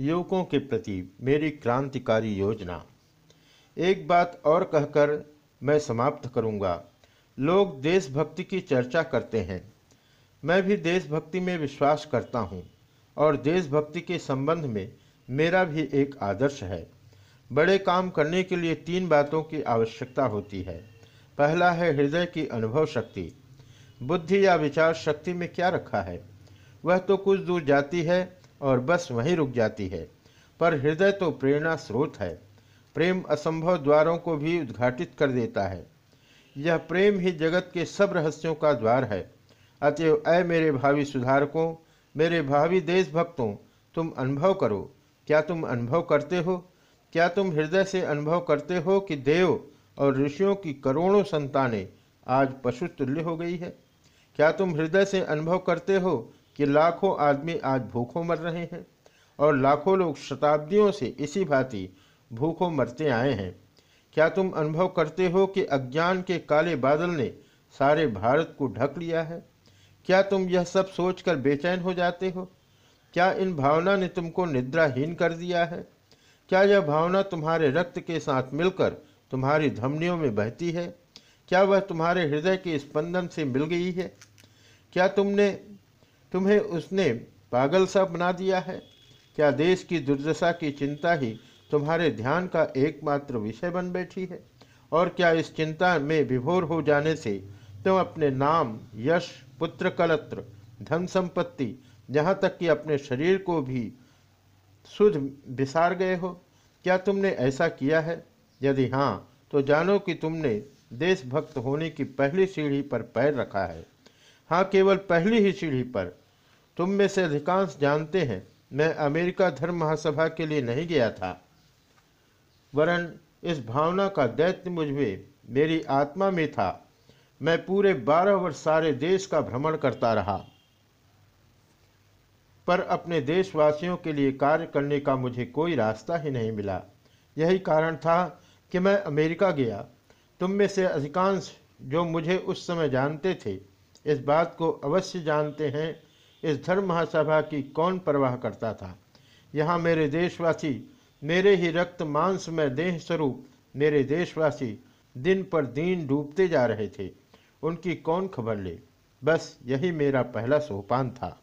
युवकों के प्रति मेरी क्रांतिकारी योजना। एक बात और कहकर मैं समाप्त करूँगा। लोग देशभक्ति की चर्चा करते हैं। मैं भी देशभक्ति में विश्वास करता हूँ और देशभक्ति के संबंध में मेरा भी एक आदर्श है। बड़े काम करने के लिए तीन बातों की आवश्यकता होती है। पहला है हृदय की अनुभव शक्ति। बुद्धि या विचार शक्ति में क्या रखा है? वह तो कुछ दूर जाती है और बस वहीं रुक जाती है। पर हृदय तो प्रेरणा स्रोत है। प्रेम असंभव द्वारों को भी उद्घाटित कर देता है। यह प्रेम ही जगत के सब रहस्यों का द्वार है। अतएव अय मेरे भावी सुधारकों, मेरे भावी देशभक्तों, तुम अनुभव करो। क्या तुम अनुभव करते हो? क्या तुम हृदय से अनुभव करते हो कि देव और ऋषियों की करोड़ों संतानें आज पशु तुल्य हो गई है? क्या तुम हृदय से अनुभव करते हो कि लाखों आदमी आज भूखों मर रहे हैं और लाखों लोग शताब्दियों से इसी भांति भूखों मरते आए हैं। क्या तुम अनुभव करते हो कि अज्ञान के काले बादल ने सारे भारत को ढक लिया है? क्या तुम यह सब सोचकर बेचैन हो जाते हो? क्या इन भावना ने तुमको निद्राहीन कर दिया है? क्या यह भावना तुम्हारे रक्त के साथ मिलकर तुम्हारी धमनियों में बहती है? क्या वह तुम्हारे हृदय के स्पंदन से मिल गई है? क्या तुमने तुम्हें उसने पागल सा बना दिया है? क्या देश की दुर्दशा की चिंता ही तुम्हारे ध्यान का एकमात्र विषय बन बैठी है? और क्या इस चिंता में विभोर हो जाने से तुम अपने नाम, यश, पुत्र कलत्र, धन संपत्ति यहाँ तक कि अपने शरीर को भी शुद्ध बिसार गए हो, क्या तुमने ऐसा किया है? यदि हाँ तो जानो कि तुमने देशभक्त होने की पहली सीढ़ी पर पैर रखा है। हाँ केवल पहली ही सीढ़ी पर तुम में से अधिकांश जानते हैं, मैं अमेरिका धर्म महासभा के लिए नहीं गया था। वरन इस भावना का दैत्य मुझमें मेरी आत्मा में था। मैं पूरे बारह वर्ष सारे देश का भ्रमण करता रहा। पर अपने देशवासियों के लिए कार्य करने का मुझे कोई रास्ता ही नहीं मिला। यही कारण था कि मैं अमेरिका गया। तुम में से अधिकांश जो मुझे उस समय जानते थे, इस बात को अवश्य जानते हैं इस धर्म महासभा की कौन परवाह करता था? यहाँ मेरे देशवासी, मेरे ही रक्त मांस में देह स्वरूप मेरे देशवासी दिन पर दिन डूबते जा रहे थे। उनकी कौन खबर ले? बस यही मेरा पहला सोपान था।